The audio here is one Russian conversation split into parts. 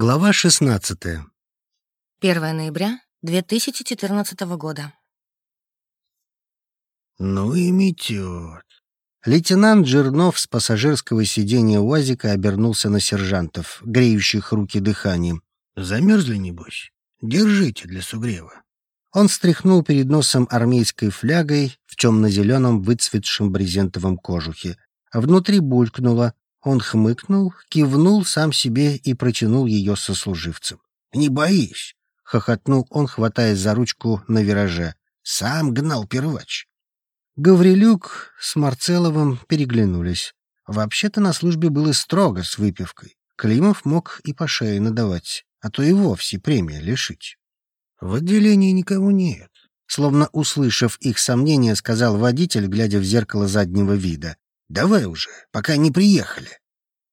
Глава 16. 1 ноября 2014 года. Ну и метет. Лейтенант Жирнов с пассажирского сиденья УАЗика обернулся на сержантов, греющих руки дыханием. Замерзли, небось? Держите для сугрева. Он стряхнул перед носом армейской флягой в темно-зеленом выцветшем брезентовом кожухе, а внутри булькнуло, он хмыкнул, кивнул сам себе и протянул ее сослуживцам. «Не боись!» — хохотнул он, хватаясь за ручку на вираже. «Сам гнал первач». Гаврилюк с Марцеловым переглянулись. Вообще-то на службе было строго с выпивкой. Климов мог и по шее надавать, а то и вовсе премия лишить. В отделении никого нет. Словно услышав их сомнения, сказал водитель, глядя в зеркало заднего вида. Давай уже, пока не приехали.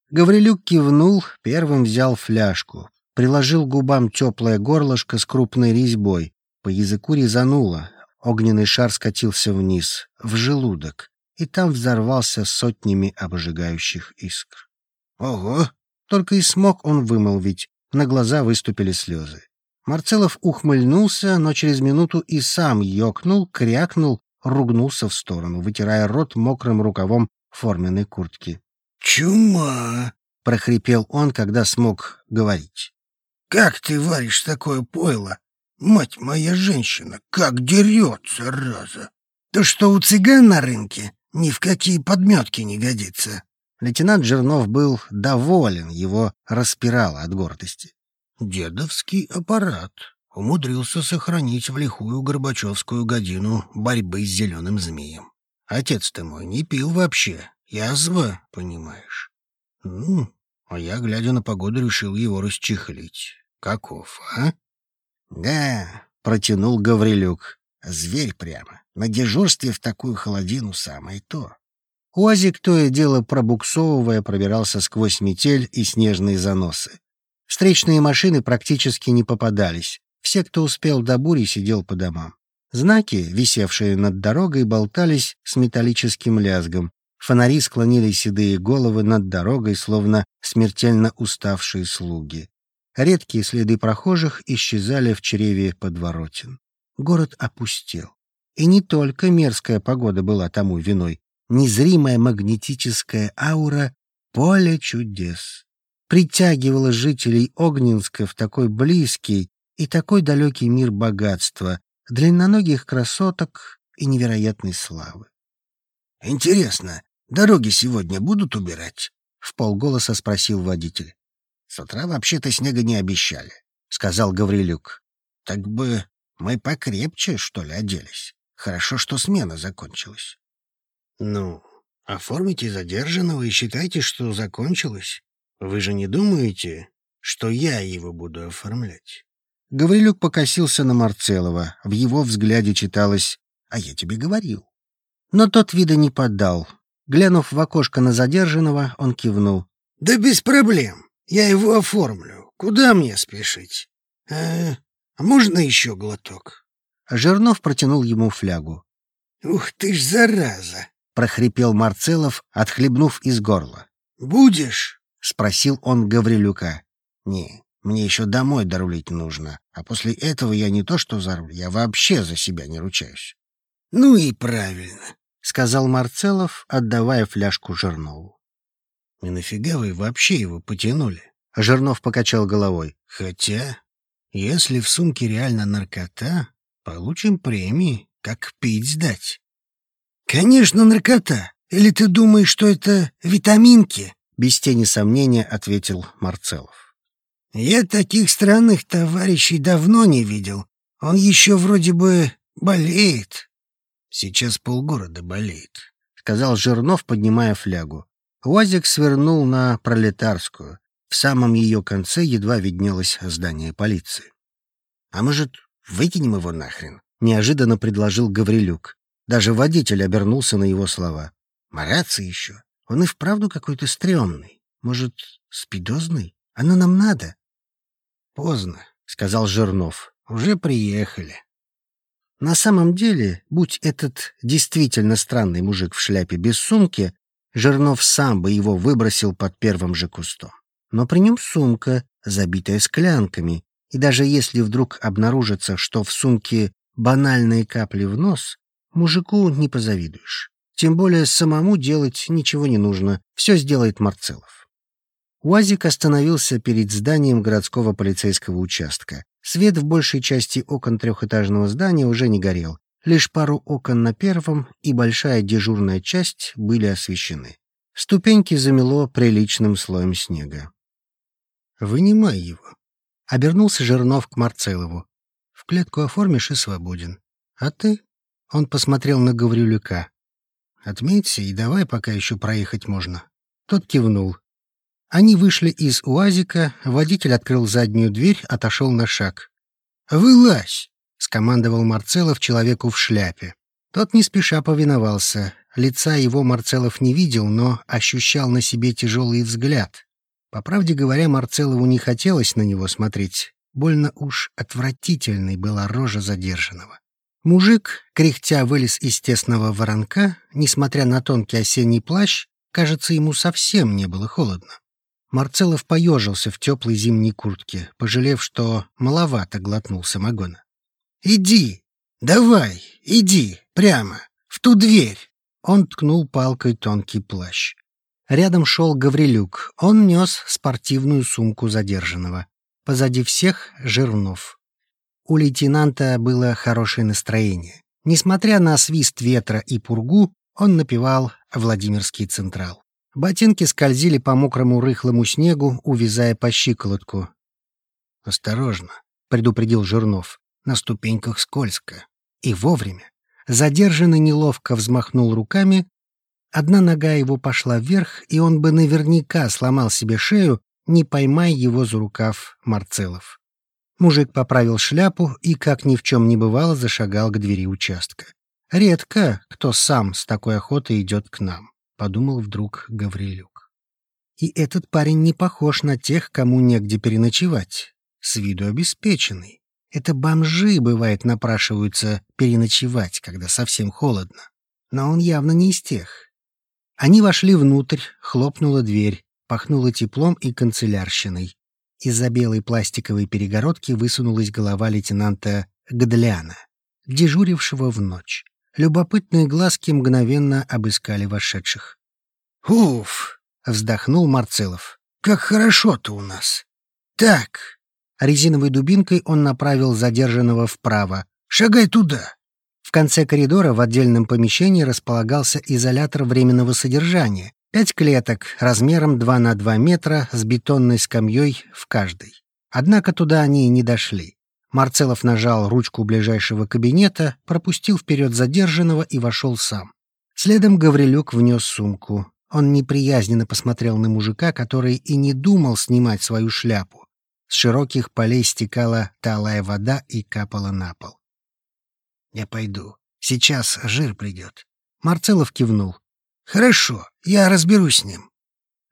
Гаврилюк кивнул, первым взял фляжку, приложил губам теплое горлышко с крупной резьбой. По языку резануло, огненный шар скатился вниз, в желудок, и там взорвался сотнями обжигающих искр. Ого! Только и смог он вымолвить, на глаза выступили слезы. Марцелов ухмыльнулся, но через минуту и сам ёкнул, крякнул, ругнулся в сторону, вытирая рот мокрым рукавом форменной куртки. «Чума!» — прохрипел он, когда смог говорить. «Как ты варишь такое пойло? Мать моя женщина, как дерется, раза! То, что у цыган на рынке, ни в какие подметки не годится». Лейтенант Жирнов был доволен, его распирало от гордости. «Дедовский аппарат», умудрился сохранить в лихую Горбачевскую годину борьбы с зеленым змеем. Отец ты мой не пил вообще. Язва, понимаешь. Ну, а я, глядя на погоду, решил его расчехлить. Каков, а? Да, протянул Гаврилюк. Зверь прямо. На дежурстве в такую холодину самое то. Уазик то и дело пробуксовывая пробирался сквозь метель и снежные заносы. Встречные машины практически не попадались. Все, кто успел до бури, сидел по домам. Знаки, висевшие над дорогой, болтались с металлическим лязгом. Фонари склонили седые головы над дорогой, словно смертельно уставшие слуги. Редкие следы прохожих исчезали в чреве подворотен. Город опустел. И не только мерзкая погода была тому виной. Незримая магнетическая аура — поле чудес. Притягивала жителей Огненска в такой близкий и такой далекий мир богатства, длинноногих красоток и невероятной славы. «Интересно, дороги сегодня будут убирать?» — в полголоса спросил водитель. «С утра вообще-то снега не обещали», — сказал Гаврилюк. «Так бы мы покрепче, что ли, оделись. Хорошо, что смена закончилась». «Ну, оформите задержанного и считайте, что закончилось. Вы же не думаете, что я его буду оформлять?» Гаврилюк покосился на Марцелова. В его взгляде читалось «А я тебе говорил». Но тот вида не поддал. Глянув в окошко на задержанного, он кивнул. «Да без проблем. Я его оформлю. Куда мне спешить? А, а можно еще глоток?» Жирнов протянул ему флягу. «Ух ты ж, зараза!» — прохрипел Марцелов, отхлебнув из горла. «Будешь?» — спросил он Гаврилюка. «Не, мне еще домой дорулить нужно, а после этого я не то что за руль, я вообще за себя не ручаюсь. — Ну и правильно, — сказал Марцелов, отдавая фляжку Жирнову. — И нафига вы вообще его потянули? Жирнов покачал головой. — Хотя, если в сумке реально наркота, получим премии, как пить сдать. — Конечно, наркота. Или ты думаешь, что это витаминки? Без тени сомнения ответил Марцелов. Я таких странных товарищей давно не видел. Он еще вроде бы болеет. Сейчас полгорода болеет, — сказал Жирнов, поднимая флягу. Уазик свернул на Пролетарскую. В самом ее конце едва виднелось здание полиции. — А может, выкинем его нахрен? — неожиданно предложил Гаврилюк. Даже водитель обернулся на его слова. — Мараться еще. Он и вправду какой-то стрёмный. Может, спидозный? Оно нам надо? «Поздно», — сказал Жирнов. «Уже приехали». На самом деле, будь этот действительно странный мужик в шляпе без сумки, Жирнов сам бы его выбросил под первым же кустом. Но при нем сумка, забитая склянками, и даже если вдруг обнаружится, что в сумке банальные капли в нос, мужику не позавидуешь. Тем более самому делать ничего не нужно, все сделает Марцелов. УАЗик остановился перед зданием городского полицейского участка. Свет в большей части окон трехэтажного здания уже не горел. Лишь пару окон на первом и большая дежурная часть были освещены. Ступеньки замело приличным слоем снега. «Вынимай его», — обернулся Жернов к Марцелову. «В клетку оформишь и свободен. А ты?» — он посмотрел на Гаврюляка. «Отметься и давай, пока еще проехать можно». Тот кивнул. Они вышли из УАЗика, водитель открыл заднюю дверь, отошел на шаг. «Вылазь!» — скомандовал Марцелов человеку в шляпе. Тот не спеша повиновался. Лица его Марцелов не видел, но ощущал на себе тяжелый взгляд. По правде говоря, Марцелову не хотелось на него смотреть. Больно уж отвратительной была рожа задержанного. Мужик, кряхтя, вылез из тесного воронка. Несмотря на тонкий осенний плащ, кажется, ему совсем не было холодно. Марцелов поежился в теплой зимней куртке, пожалев, что маловато глотнул самогона. «Иди! Давай! Иди! Прямо! В ту дверь!» Он ткнул палкой тонкий плащ. Рядом шел Гаврилюк. Он нес спортивную сумку задержанного. Позади всех — Жирнов. У лейтенанта было хорошее настроение. Несмотря на свист ветра и пургу, он напевал «Владимирский Централ». Ботинки скользили по мокрому рыхлому снегу, увязая по щиколотку. «Осторожно», — предупредил Жирнов. «На ступеньках скользко». И вовремя. Задержанный неловко взмахнул руками. Одна нога его пошла вверх, и он бы наверняка сломал себе шею, не поймай его за рукав Марцелов. Мужик поправил шляпу и, как ни в чем не бывало, зашагал к двери участка. Редко кто сам с такой охотой идет к нам. — подумал вдруг Гаврилюк. И этот парень не похож на тех, кому негде переночевать. С виду обеспеченный. Это бомжи, бывает, напрашиваются переночевать, когда совсем холодно. Но он явно не из тех. Они вошли внутрь, хлопнула дверь, пахнуло теплом и канцелярщиной. Из-за белой пластиковой перегородки высунулась голова лейтенанта Гдляна, дежурившего в ночь. Любопытные глазки мгновенно обыскали вошедших. «Уф!» — вздохнул Марцелов. «Как хорошо-то у нас! Так!» Резиновой дубинкой он направил задержанного вправо. «Шагай туда!» В конце коридора в отдельном помещении располагался изолятор временного содержания. Пять клеток размером 2 на 2 метра с бетонной скамьей в каждой. Однако туда они и не дошли. Марцелов нажал ручку ближайшего кабинета, пропустил вперед задержанного и вошел сам. Следом Гаврилюк внес сумку. Он неприязненно посмотрел на мужика, который и не думал снимать свою шляпу. С широких полей стекала талая вода и капала на пол. «Я пойду. Сейчас жир придет». Марцелов кивнул. «Хорошо, я разберусь с ним».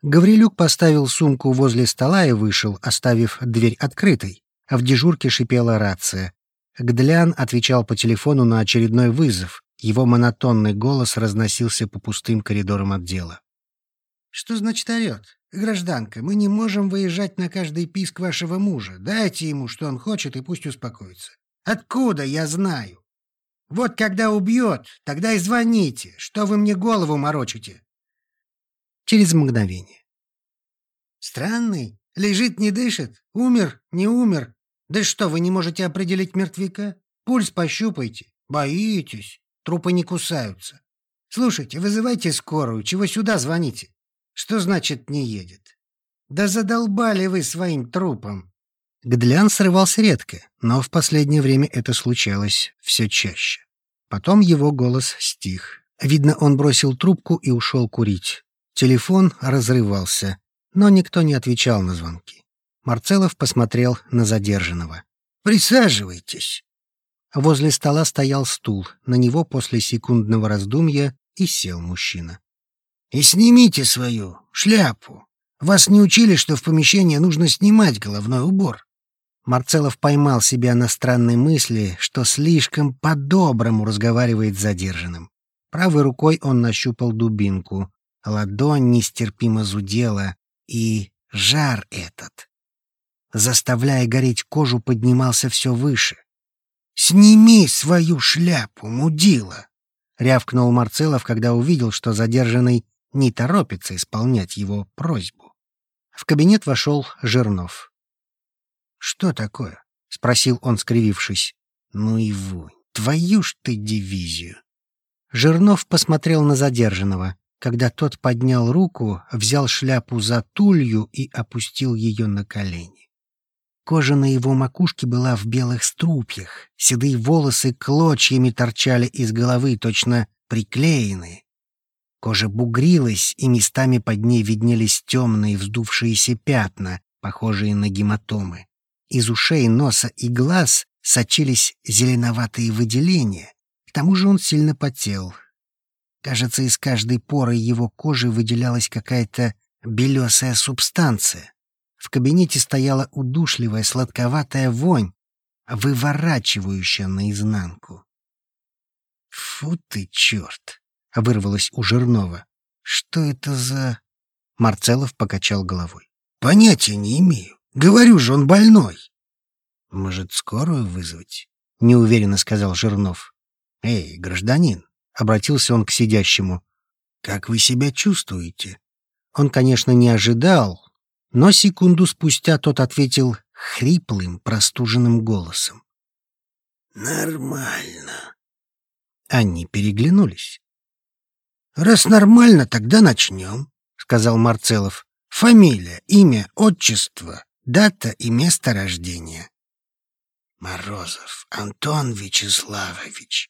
Гаврилюк поставил сумку возле стола и вышел, оставив дверь открытой в дежурке шипела рация. Гдлян отвечал по телефону на очередной вызов. Его монотонный голос разносился по пустым коридорам отдела. «Что значит орет? Гражданка, мы не можем выезжать на каждый писк вашего мужа. Дайте ему, что он хочет, и пусть успокоится. Откуда я знаю? Вот когда убьет, тогда и звоните. Что вы мне голову морочите?» Через мгновение. «Странный. Лежит, не дышит. Умер, не умер. Да что, вы не можете определить мертвяка? Пульс пощупайте. Боитесь. Трупы не кусаются. Слушайте, вызывайте скорую. Чего сюда звоните? Что значит не едет? Да задолбали вы своим трупом. Гдлян срывался редко, но в последнее время это случалось все чаще. Потом его голос стих. Видно, он бросил трубку и ушел курить. Телефон разрывался но никто не отвечал на звонки. Марцелов посмотрел на задержанного. «Присаживайтесь». Возле стола стоял стул. На него после секундного раздумья и сел мужчина. «И снимите свою шляпу. Вас не учили, что в помещении нужно снимать головной убор?» Марцелов поймал себя на странной мысли, что слишком по-доброму разговаривает с задержанным. Правой рукой он нащупал дубинку. Ладонь нестерпимо зудела, и жар этот. заставляя гореть кожу, поднимался все выше. «Сними свою шляпу, мудила!» — рявкнул Марцелов, когда увидел, что задержанный не торопится исполнять его просьбу. В кабинет вошел Жирнов. «Что такое?» — спросил он, скривившись. «Ну и вонь! Твою ж ты дивизию!» Жирнов посмотрел на задержанного. Когда тот поднял руку, взял шляпу за тулью и опустил ее на колени. Кожа на его макушке была в белых струпьях, седые волосы клочьями торчали из головы, точно приклеенные. Кожа бугрилась, и местами под ней виднелись темные вздувшиеся пятна, похожие на гематомы. Из ушей, носа и глаз сочились зеленоватые выделения. К тому же он сильно потел. Кажется, из каждой поры его кожи выделялась какая-то белесая субстанция. В кабинете стояла удушливая сладковатая вонь, выворачивающая наизнанку. «Фу ты, черт!» — вырвалось у Жирнова. «Что это за...» Марцелов покачал головой. «Понятия не имею. Говорю же, он больной». «Может, скорую вызвать?» — неуверенно сказал Жирнов. «Эй, гражданин!» — обратился он к сидящему. «Как вы себя чувствуете?» Он, конечно, не ожидал, но секунду спустя тот ответил хриплым, простуженным голосом. «Нормально». Они переглянулись. «Раз нормально, тогда начнем», — сказал Марцелов. «Фамилия, имя, отчество, дата и место рождения». Морозов Антон Вячеславович.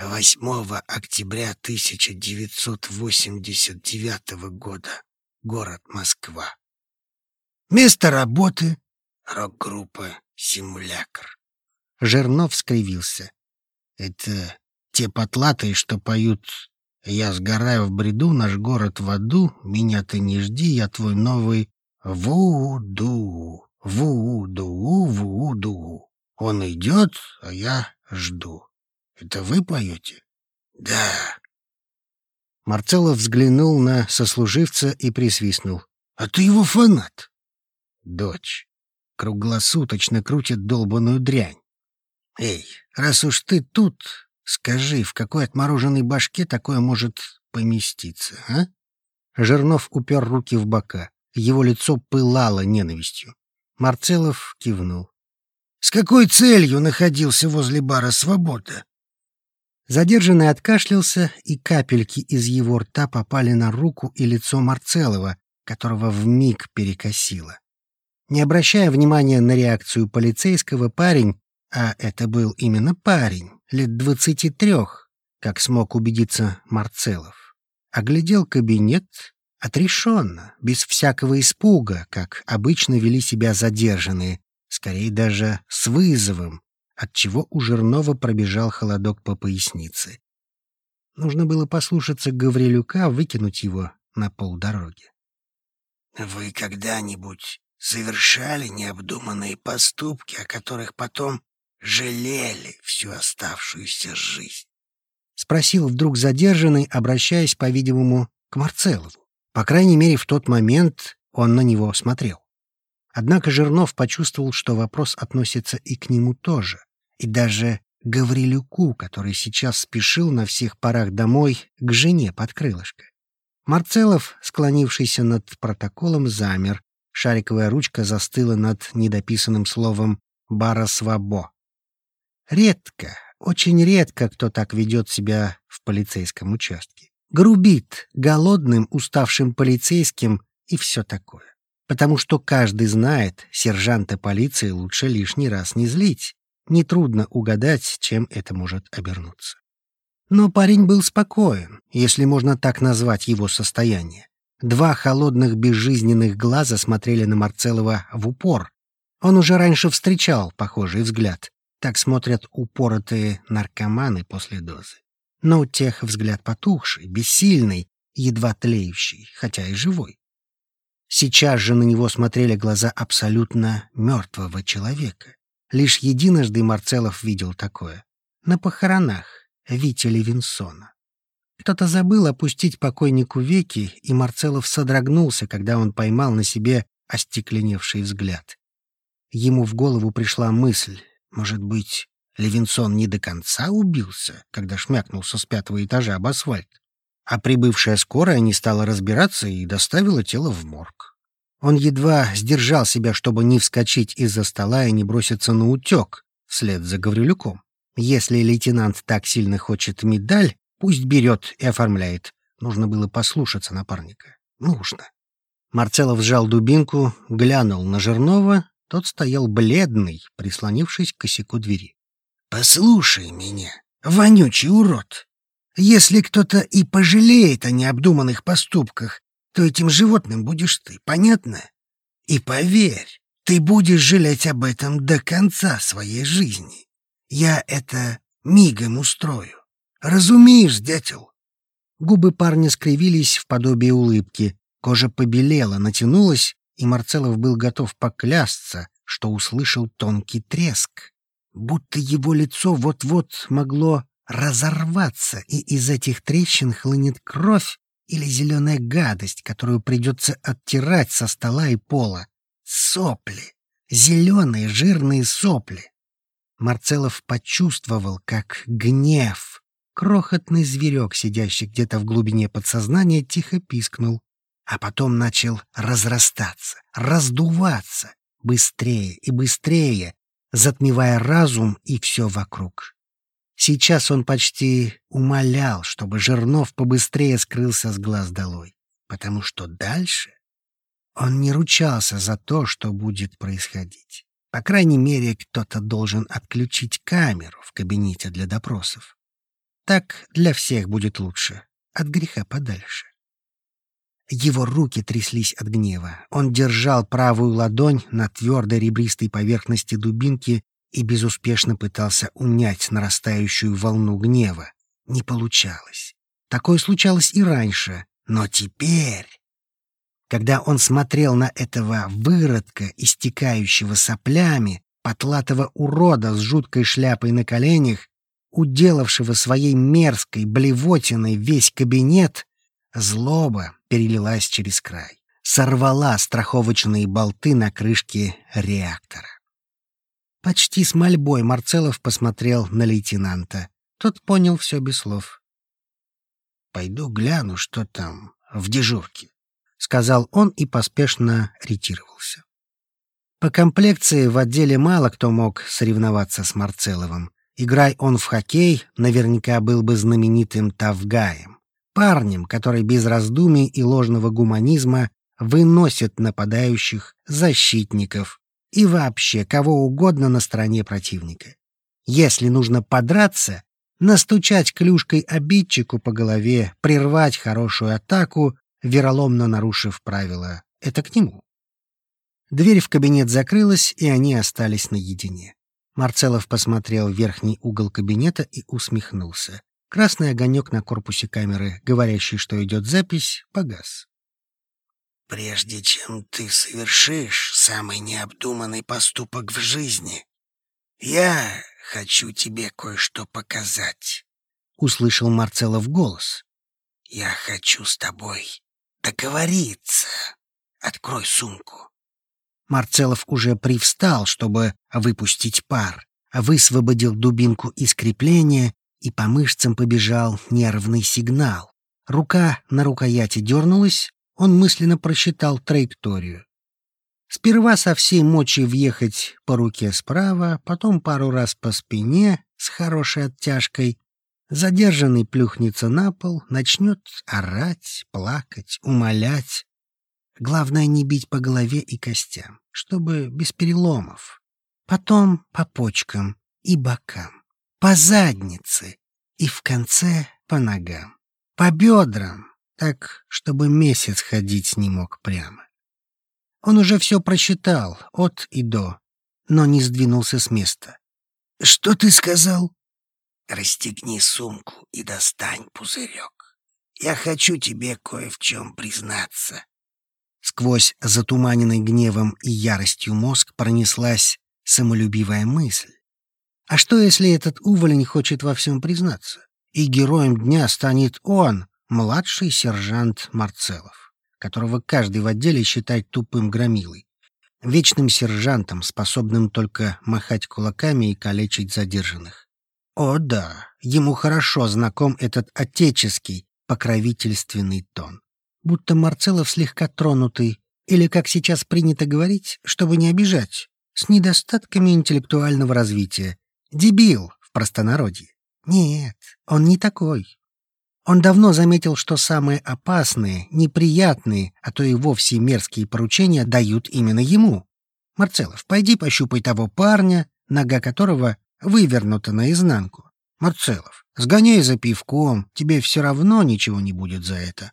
8 октября 1989 года. Город Москва. Место работы — рок-группа «Симулякр». Жернов скривился. Это те потлатые, что поют «Я сгораю в бреду, наш город в аду, меня ты не жди, я твой новый Вуду, Вуду, Вуду». Он идет, а я жду. Это вы поете? Да. Марцеллов взглянул на сослуживца и присвистнул. А ты его фанат? Дочь. Круглосуточно крутит долбаную дрянь. Эй, раз уж ты тут, скажи, в какой отмороженной башке такое может поместиться, а? Жирнов упер руки в бока. Его лицо пылало ненавистью. Марцеллов кивнул. С какой целью находился возле бара «Свобода»?» Задержанный откашлялся, и капельки из его рта попали на руку и лицо Марцелова, которого вмиг перекосило. Не обращая внимания на реакцию полицейского, парень, а это был именно парень, лет двадцати трех, как смог убедиться Марцелов, оглядел кабинет отрешенно, без всякого испуга, как обычно вели себя задержанные, скорее даже с вызовом, отчего у Жирнова пробежал холодок по пояснице. Нужно было послушаться Гаврилюка, выкинуть его на полдороги. «Вы когда-нибудь совершали необдуманные поступки, о которых потом жалели всю оставшуюся жизнь?» — спросил вдруг задержанный, обращаясь, по-видимому, к Марцелову. По крайней мере, в тот момент он на него смотрел. Однако Жирнов почувствовал, что вопрос относится и к нему тоже, и даже Гаврилюку, который сейчас спешил на всех парах домой к жене под крылышко. Марцелов, склонившийся над протоколом, замер. Шариковая ручка застыла над недописанным словом «Барасвабо». Редко, очень редко кто так ведет себя в полицейском участке. Грубит голодным, уставшим полицейским и все такое потому что каждый знает, сержанта полиции лучше лишний раз не злить. Нетрудно угадать, чем это может обернуться. Но парень был спокоен, если можно так назвать его состояние. Два холодных безжизненных глаза смотрели на Марцелова в упор. Он уже раньше встречал похожий взгляд. Так смотрят упоротые наркоманы после дозы. Но у тех взгляд потухший, бессильный, едва тлеющий, хотя и живой. Сейчас же на него смотрели глаза абсолютно мертвого человека. Лишь единожды Марцелов видел такое. На похоронах Вити Левинсона. Кто-то забыл опустить покойнику веки, и Марцелов содрогнулся, когда он поймал на себе остекленевший взгляд. Ему в голову пришла мысль, может быть, Левинсон не до конца убился, когда шмякнулся с пятого этажа об асфальт, а прибывшая скорая не стала разбираться и доставила тело в морг. Он едва сдержал себя, чтобы не вскочить из-за стола и не броситься на утек вслед за Гаврилюком. Если лейтенант так сильно хочет медаль, пусть берет и оформляет. Нужно было послушаться напарника. Нужно. Марцелов сжал дубинку, глянул на Жирнова. Тот стоял бледный, прислонившись к косяку двери. «Послушай меня, вонючий урод. Если кто-то и пожалеет о необдуманных поступках, то этим животным будешь ты, понятно? И поверь, ты будешь жалеть об этом до конца своей жизни. Я это мигом устрою. Разумеешь, дятел?» Губы парня скривились в подобие улыбки, кожа побелела, натянулась, и Марцелов был готов поклясться, что услышал тонкий треск, будто его лицо вот-вот могло разорваться, и из этих трещин хлынет кровь или зеленая гадость, которую придется оттирать со стола и пола. Сопли. Зеленые жирные сопли. Марцелов почувствовал, как гнев, крохотный зверек, сидящий где-то в глубине подсознания, тихо пискнул, а потом начал разрастаться, раздуваться, быстрее и быстрее, затмевая разум и все вокруг. Сейчас он почти умолял, чтобы Жирнов побыстрее скрылся с глаз долой, потому что дальше он не ручался за то, что будет происходить. По крайней мере, кто-то должен отключить камеру в кабинете для допросов. Так для всех будет лучше, от греха подальше. Его руки тряслись от гнева. Он держал правую ладонь на твердой ребристой поверхности дубинки и безуспешно пытался унять нарастающую волну гнева. Не получалось. Такое случалось и раньше, но теперь... Когда он смотрел на этого выродка, истекающего соплями, потлатого урода с жуткой шляпой на коленях, уделавшего своей мерзкой блевотиной весь кабинет, злоба перелилась через край, сорвала страховочные болты на крышке реактора. Почти с мольбой Марцелов посмотрел на лейтенанта. Тот понял все без слов. «Пойду гляну, что там в дежурке», — сказал он и поспешно ретировался. По комплекции в отделе мало кто мог соревноваться с Марцеловым. Играй он в хоккей, наверняка был бы знаменитым Тавгаем. Парнем, который без раздумий и ложного гуманизма выносит нападающих защитников и вообще кого угодно на стороне противника. Если нужно подраться, настучать клюшкой обидчику по голове, прервать хорошую атаку, вероломно нарушив правила, это к нему. Дверь в кабинет закрылась, и они остались наедине. Марцелов посмотрел в верхний угол кабинета и усмехнулся. Красный огонек на корпусе камеры, говорящий, что идет запись, погас. Прежде чем ты совершишь самый необдуманный поступок в жизни, я хочу тебе кое-что показать. Услышал Марцелов голос. Я хочу с тобой договориться. Открой сумку. Марцелов уже привстал, чтобы выпустить пар, высвободил дубинку из крепления, и по мышцам побежал нервный сигнал. Рука на рукояти дернулась, он мысленно просчитал траекторию. Сперва со всей мочи въехать по руке справа, потом пару раз по спине с хорошей оттяжкой. Задержанный плюхнется на пол, начнет орать, плакать, умолять. Главное не бить по голове и костям, чтобы без переломов. Потом по почкам и бокам, по заднице и в конце по ногам, по бедрам, так, чтобы месяц ходить не мог прямо. Он уже все просчитал, от и до, но не сдвинулся с места. «Что ты сказал?» «Расстегни сумку и достань пузырек. Я хочу тебе кое в чем признаться». Сквозь затуманенный гневом и яростью мозг пронеслась самолюбивая мысль. А что, если этот уволень хочет во всем признаться? И героем дня станет он, младший сержант Марцелов, которого каждый в отделе считает тупым громилой. вечным сержантом, способным только махать кулаками и калечить задержанных. О да, ему хорошо знаком этот отеческий, покровительственный тон. Будто Марцелов слегка тронутый, или, как сейчас принято говорить, чтобы не обижать, с недостатками интеллектуального развития. Дебил в простонародье. Нет, он не такой. Он давно заметил, что самые опасные, неприятные, а то и вовсе мерзкие поручения дают именно ему. «Марцелов, пойди пощупай того парня, нога которого вывернута наизнанку. Марцелов, сгоняй за пивком, тебе все равно ничего не будет за это.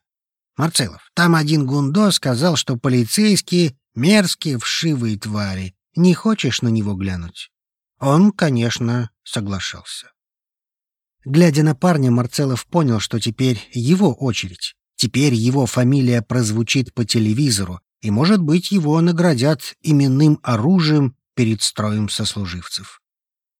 Марцелов, там один гундо сказал, что полицейские мерзкие, вшивые твари. Не хочешь на него глянуть?» Он, конечно, соглашался. Глядя на парня, Марцелов понял, что теперь его очередь. Теперь его фамилия прозвучит по телевизору, и, может быть, его наградят именным оружием перед строем сослуживцев.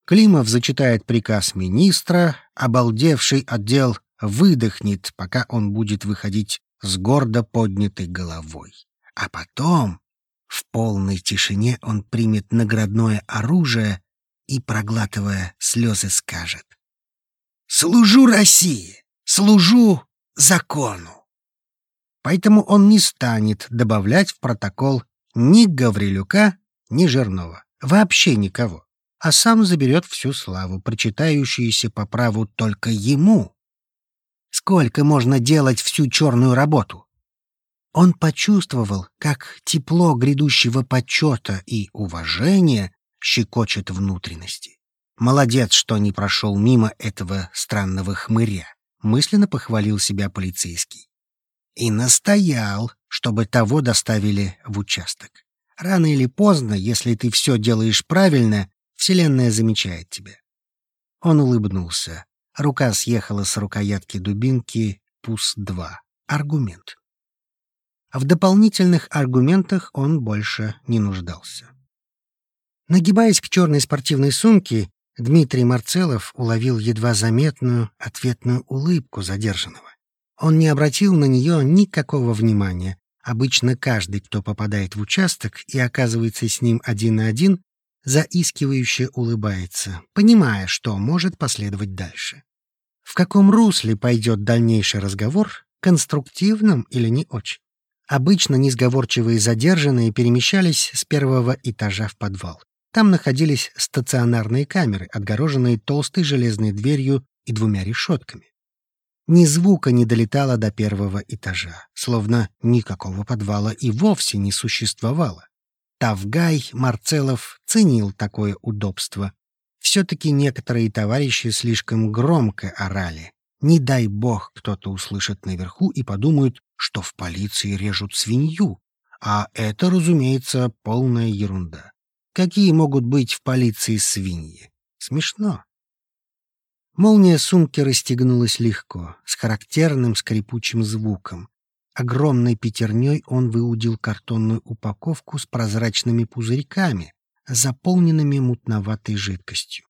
Климов зачитает приказ министра, обалдевший отдел выдохнет, пока он будет выходить с гордо поднятой головой. А потом, в полной тишине, он примет наградное оружие и, проглатывая слезы, скажет Служу России, служу закону. Поэтому он не станет добавлять в протокол ни Гаврилюка, ни Жирнова, вообще никого, а сам заберет всю славу, причитающуюся по праву только ему. Сколько можно делать всю черную работу? Он почувствовал, как тепло грядущего почета и уважения щекочет внутренности. Молодец, что не прошел мимо этого странного хмыря. Мысленно похвалил себя полицейский. И настоял, чтобы того доставили в участок. Рано или поздно, если ты все делаешь правильно, Вселенная замечает тебя. Он улыбнулся. Рука съехала с рукоятки дубинки ПУС-2. Аргумент. В дополнительных аргументах он больше не нуждался. Нагибаясь к черной спортивной сумке, Дмитрий Марцелов уловил едва заметную ответную улыбку задержанного. Он не обратил на нее никакого внимания. Обычно каждый, кто попадает в участок и оказывается с ним один на один, заискивающе улыбается, понимая, что может последовать дальше. В каком русле пойдет дальнейший разговор, конструктивным или не очень? Обычно несговорчивые задержанные перемещались с первого этажа в подвал. Там находились стационарные камеры, отгороженные толстой железной дверью и двумя решетками. Ни звука не долетало до первого этажа, словно никакого подвала и вовсе не существовало. Тавгай Марцелов ценил такое удобство. Все-таки некоторые товарищи слишком громко орали. Не дай бог кто-то услышит наверху и подумает, что в полиции режут свинью. А это, разумеется, полная ерунда. Какие могут быть в полиции свиньи? Смешно. Молния сумки расстегнулась легко, с характерным скрипучим звуком. Огромной пятерней он выудил картонную упаковку с прозрачными пузырьками, заполненными мутноватой жидкостью.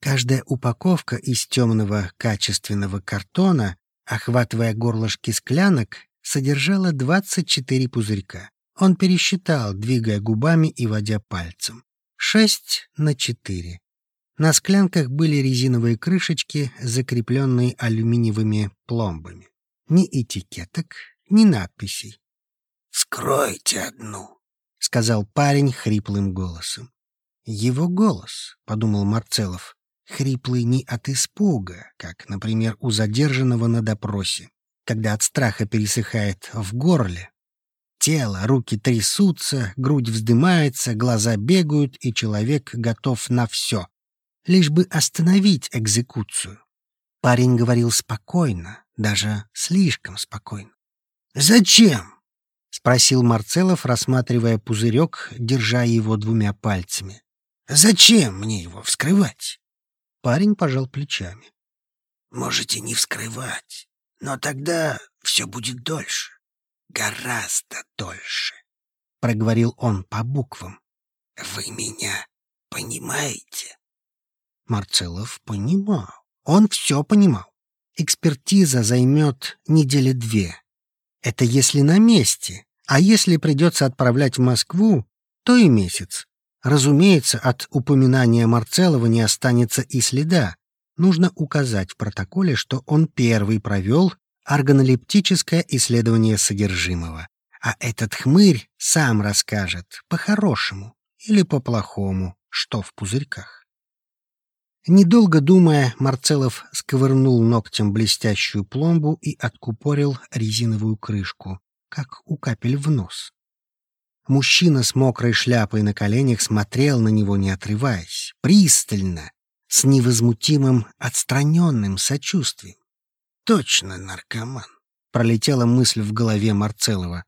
Каждая упаковка из темного качественного картона, охватывая горлышки склянок, содержала 24 пузырька. Он пересчитал, двигая губами и водя пальцем. Шесть на четыре. На склянках были резиновые крышечки, закрепленные алюминиевыми пломбами. Ни этикеток, ни надписей. «Вскройте одну», — сказал парень хриплым голосом. «Его голос», — подумал Марцелов, — хриплый не от испуга, как, например, у задержанного на допросе, когда от страха пересыхает в горле, тело, руки трясутся, грудь вздымается, глаза бегают, и человек готов на все, лишь бы остановить экзекуцию. Парень говорил спокойно, даже слишком спокойно. «Зачем?» — спросил Марцелов, рассматривая пузырек, держа его двумя пальцами. «Зачем мне его вскрывать?» Парень пожал плечами. «Можете не вскрывать, но тогда все будет дольше гораздо дольше, — проговорил он по буквам. — Вы меня понимаете? Марцелов понимал. Он все понимал. Экспертиза займет недели две. Это если на месте. А если придется отправлять в Москву, то и месяц. Разумеется, от упоминания Марцелова не останется и следа. Нужно указать в протоколе, что он первый провел органолептическое исследование содержимого. А этот хмырь сам расскажет, по-хорошему или по-плохому, что в пузырьках. Недолго думая, Марцелов сковырнул ногтем блестящую пломбу и откупорил резиновую крышку, как у капель в нос. Мужчина с мокрой шляпой на коленях смотрел на него, не отрываясь, пристально, с невозмутимым, отстраненным сочувствием. «Точно наркоман!» — пролетела мысль в голове Марцелова.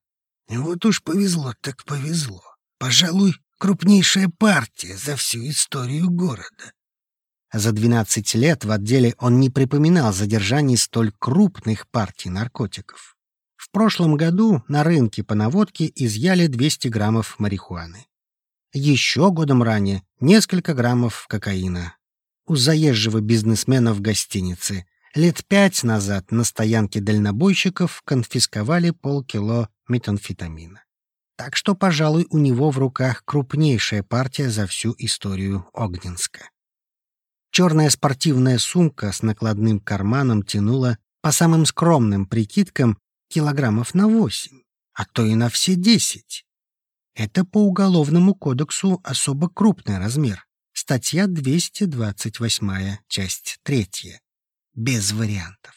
«Вот уж повезло так повезло. Пожалуй, крупнейшая партия за всю историю города». За двенадцать лет в отделе он не припоминал задержаний столь крупных партий наркотиков. В прошлом году на рынке по наводке изъяли 200 граммов марихуаны. Еще годом ранее несколько граммов кокаина. У заезжего бизнесмена в гостинице. Лет пять назад на стоянке дальнобойщиков конфисковали полкило метамфетамина. Так что, пожалуй, у него в руках крупнейшая партия за всю историю Огненска. Черная спортивная сумка с накладным карманом тянула, по самым скромным прикидкам, килограммов на восемь, а то и на все десять. Это по Уголовному кодексу особо крупный размер. Статья 228, часть 3. Без вариантов.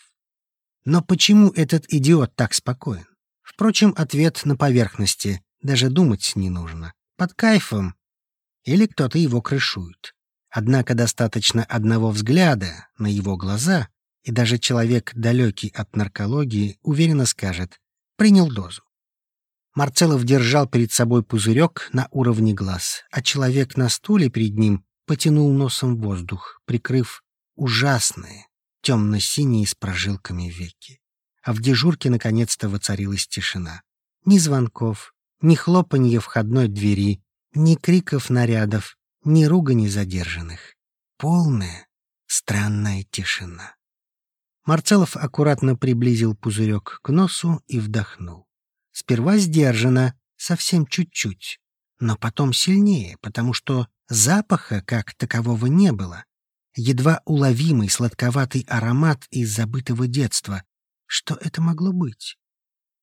Но почему этот идиот так спокоен? Впрочем, ответ на поверхности. Даже думать не нужно. Под кайфом. Или кто-то его крышует. Однако достаточно одного взгляда на его глаза, и даже человек, далекий от наркологии, уверенно скажет «принял дозу». Марцелов держал перед собой пузырек на уровне глаз, а человек на стуле перед ним потянул носом воздух, прикрыв ужасные, темно-синие с прожилками веки. А в дежурке наконец-то воцарилась тишина. Ни звонков, ни хлопанья входной двери, ни криков нарядов, ни ругани задержанных. Полная, странная тишина. Марцелов аккуратно приблизил пузырек к носу и вдохнул. Сперва сдержанно, совсем чуть-чуть, но потом сильнее, потому что запаха как такового не было. Едва уловимый сладковатый аромат из забытого детства. Что это могло быть?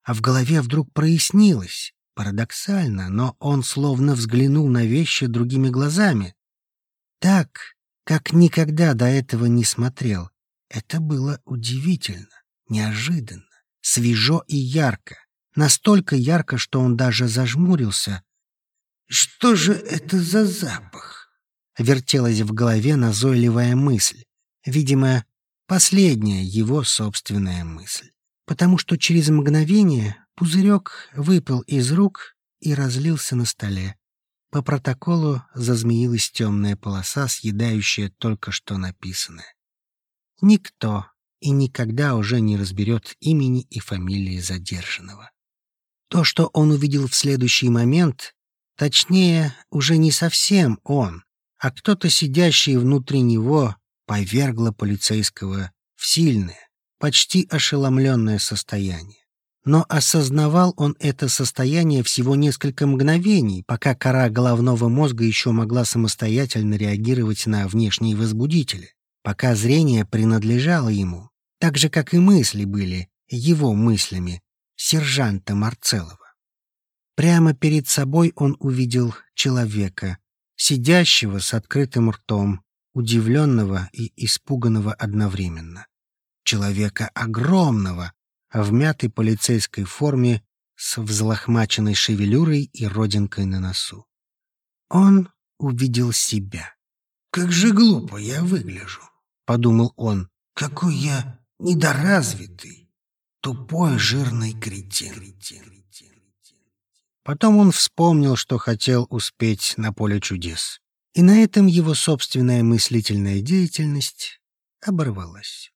А в голове вдруг прояснилось. Парадоксально, но он словно взглянул на вещи другими глазами. Так, как никогда до этого не смотрел. Это было удивительно, неожиданно, свежо и ярко. Настолько ярко, что он даже зажмурился. «Что же это за запах?» Вертелась в голове назойливая мысль. Видимо, последняя его собственная мысль. Потому что через мгновение пузырек выпал из рук и разлился на столе. По протоколу зазмеилась темная полоса, съедающая только что написанное. Никто и никогда уже не разберет имени и фамилии задержанного. То, что он увидел в следующий момент, точнее, уже не совсем он, а кто-то, сидящий внутри него, повергло полицейского в сильное, почти ошеломленное состояние. Но осознавал он это состояние всего несколько мгновений, пока кора головного мозга еще могла самостоятельно реагировать на внешние возбудители пока зрение принадлежало ему, так же, как и мысли были его мыслями, сержанта Марцелова. Прямо перед собой он увидел человека, сидящего с открытым ртом, удивленного и испуганного одновременно. Человека огромного, в мятой полицейской форме с взлохмаченной шевелюрой и родинкой на носу. Он увидел себя. «Как же глупо я выгляжу!» подумал он. Какой я недоразвитый, тупой жирный кретин. Потом он вспомнил, что хотел успеть на поле чудес. И на этом его собственная мыслительная деятельность оборвалась.